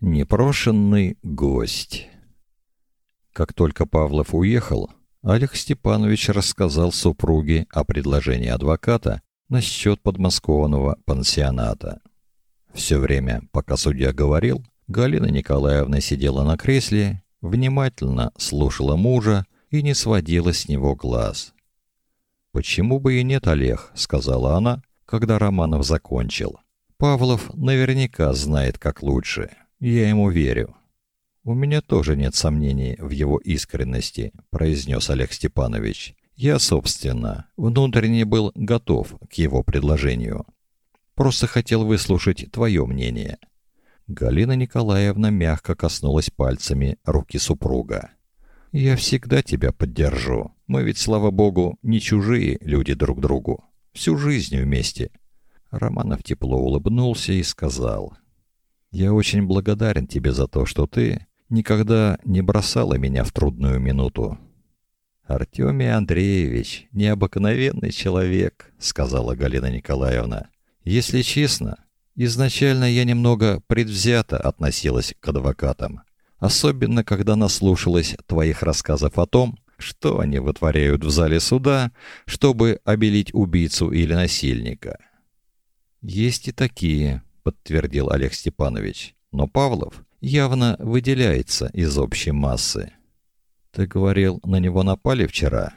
Непрошенный гость. Как только Павлов уехал, Олег Степанович рассказал супруге о предложении адвоката насчет подмосковного пансионата. Все время, пока судья говорил, Галина Николаевна сидела на кресле, внимательно слушала мужа и не сводила с него глаз. «Почему бы и нет, Олег?» — сказала она, когда Романов закончил. «Павлов наверняка знает, как лучше». Я ему верю. У меня тоже нет сомнений в его искренности, произнес Олег Степанович. Я, собственно, внутренне был готов к его предложению. Просто хотел выслушать твое мнение. Галина Николаевна мягко коснулась пальцами руки супруга. Я всегда тебя поддержу. Мы ведь, слава богу, не чужие люди друг другу. Всю жизнь вместе. Романов тепло улыбнулся и сказал: я очень благодарен тебе за то, что ты никогда не бросала меня в трудную минуту. Артемий Андреевич необыкновенный человек, сказала Галина Николаевна. Если честно, изначально я немного предвзято относилась к адвокатам, особенно когда наслушалась твоих рассказов о том, что они вытворяют в зале суда, чтобы обелить убийцу или насильника. Есть и такие, подтвердил Олег Степанович. Но Павлов явно выделяется из общей массы. Ты говорил, на него напали вчера?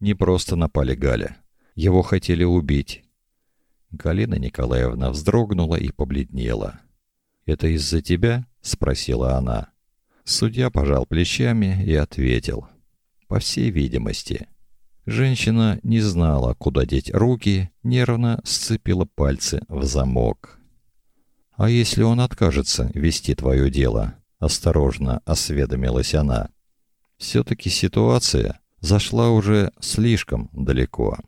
Не просто напали, Галя. Его хотели убить. Галина Николаевна вздрогнула и побледнела. Это из-за тебя? спросила она. Судья пожал плечами и ответил: По всей видимости, Женщина не знала, куда деть руки, нервно сцепила пальцы в замок. А если он откажется вести твое дело? осторожно осведомилась она. все таки ситуация зашла уже слишком далеко.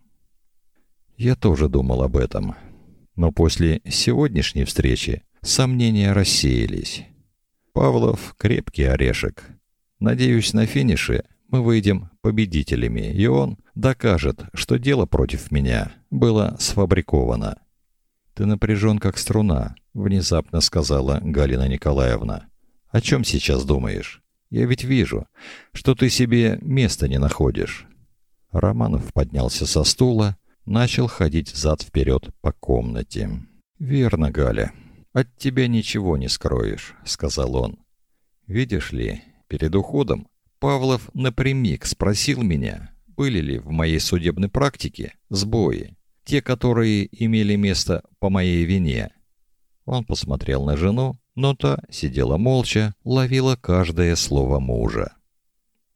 Я тоже думал об этом. Но после сегодняшней встречи сомнения рассеялись. Павлов крепкий орешек. Надеюсь, на финише мы выйдем победителями, и он докажет, что дело против меня было сфабриковано. Ты напряжен как струна, внезапно сказала Галина Николаевна. О чем сейчас думаешь? Я ведь вижу, что ты себе места не находишь. Романов поднялся со стула, начал ходить взад вперед по комнате. Верно, Галя. От тебя ничего не скроешь, сказал он. Видишь ли, перед уходом Павлов напрямик спросил меня, были ли в моей судебной практике сбои, те, которые имели место по моей вине. Он посмотрел на жену, но та сидела молча, ловила каждое слово мужа.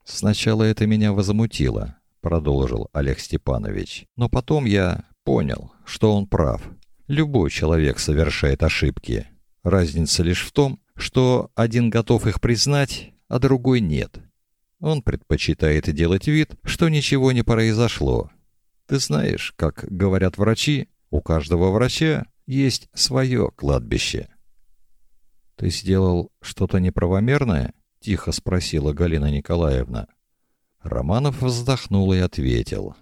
Сначала это меня возмутило, продолжил Олег Степанович. Но потом я понял, что он прав. Любой человек совершает ошибки. Разница лишь в том, что один готов их признать, а другой нет. Он предпочитает делать вид, что ничего не произошло. Ты знаешь, как говорят врачи, у каждого врача есть свое кладбище. Ты сделал что-то неправомерное? тихо спросила Галина Николаевна. Романов вздохнул и ответил: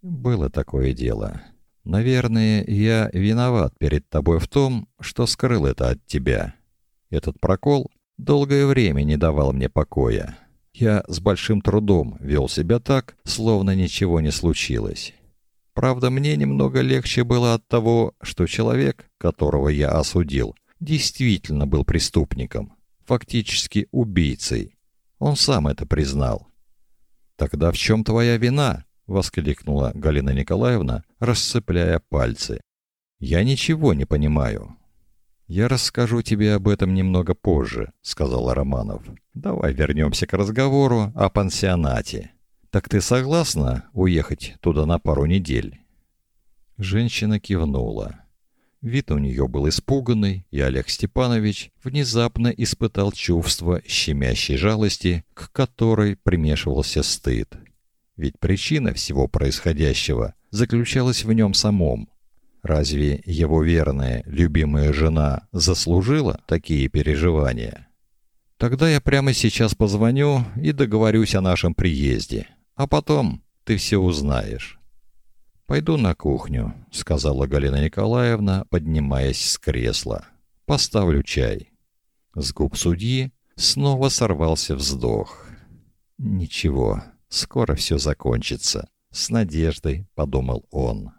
было такое дело. Наверное, я виноват перед тобой в том, что скрыл это от тебя. Этот прокол долгое время не давал мне покоя. Я с большим трудом вел себя так, словно ничего не случилось. Правда, мне немного легче было от того, что человек, которого я осудил, действительно был преступником, фактически убийцей. Он сам это признал. Тогда в чем твоя вина? воскликнула Галина Николаевна, расцепляя пальцы. Я ничего не понимаю. Я расскажу тебе об этом немного позже, сказал Романов. Давай вернемся к разговору о пансионате. Так ты согласна уехать туда на пару недель? Женщина кивнула. Вид у нее был испуганный, и Олег Степанович внезапно испытал чувство щемящей жалости, к которой примешивался стыд. Ведь причина всего происходящего заключалась в нем самом. Разве его верная, любимая жена заслужила такие переживания? Тогда я прямо сейчас позвоню и договорюсь о нашем приезде. А потом ты все узнаешь. Пойду на кухню, сказала Галина Николаевна, поднимаясь с кресла. Поставлю чай. С губ судьи снова сорвался вздох. Ничего, скоро все закончится, с надеждой подумал он.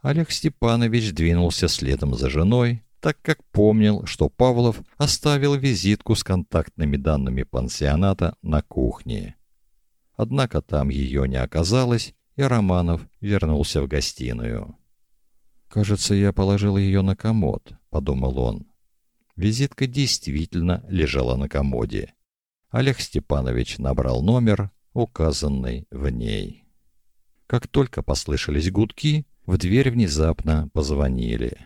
Олег Степанович двинулся следом за женой, так как помнил, что Павлов оставил визитку с контактными данными пансионата на кухне. Однако там ее не оказалось, и Романов вернулся в гостиную. «Кажется, я положил ее на комод», — подумал он. Визитка действительно лежала на комоде. Олег Степанович набрал номер, указанный в ней. Как только послышались гудки, в дверь внезапно позвонили.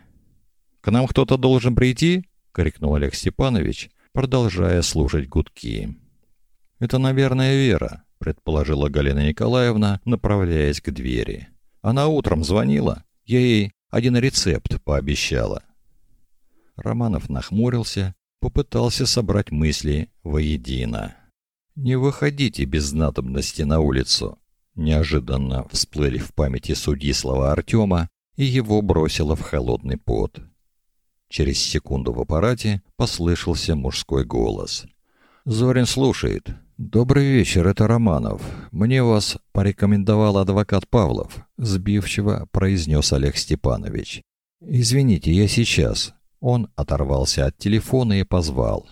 «К нам кто-то должен прийти?» — крикнул Олег Степанович, продолжая слушать гудки. «Это, наверное, Вера», — предположила Галина Николаевна, направляясь к двери. «Она утром звонила. Я ей один рецепт пообещала». Романов нахмурился, попытался собрать мысли воедино. «Не выходите без надобности на улицу». Неожиданно всплыли в памяти судьи слова Артема, и его бросило в холодный пот. Через секунду в аппарате послышался мужской голос. «Зорин слушает. Добрый вечер, это Романов. Мне вас порекомендовал адвокат Павлов», — сбивчиво произнес Олег Степанович. «Извините, я сейчас». Он оторвался от телефона и позвал.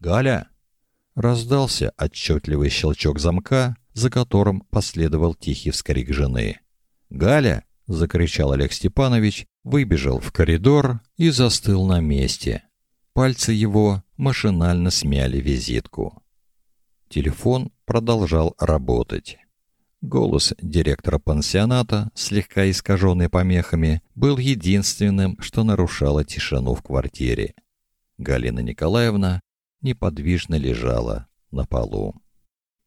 «Галя!» Раздался отчетливый щелчок замка, за которым последовал тихий вскрик жены. «Галя!» — закричал Олег Степанович, выбежал в коридор и застыл на месте. Пальцы его машинально смяли визитку. Телефон продолжал работать. Голос директора пансионата, слегка искаженный помехами, был единственным, что нарушало тишину в квартире. Галина Николаевна неподвижно лежала на полу.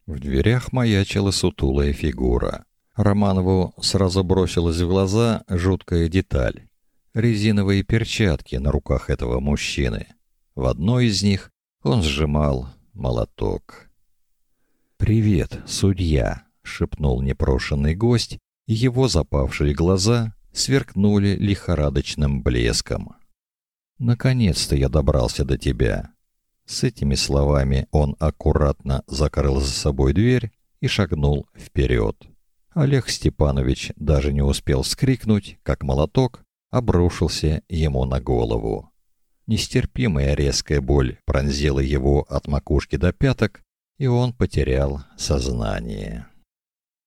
В дверях маячила сутулая фигура. Романову сразу бросилась в глаза жуткая деталь. Резиновые перчатки на руках этого мужчины. В одной из них он сжимал молоток. «Привет, судья!» — шепнул непрошенный гость, и его запавшие глаза сверкнули лихорадочным блеском. «Наконец-то я добрался до тебя!» С этими словами он аккуратно закрыл за собой дверь и шагнул вперед. Олег Степанович даже не успел вскрикнуть, как молоток обрушился ему на голову. Нестерпимая резкая боль пронзила его от макушки до пяток, и он потерял сознание.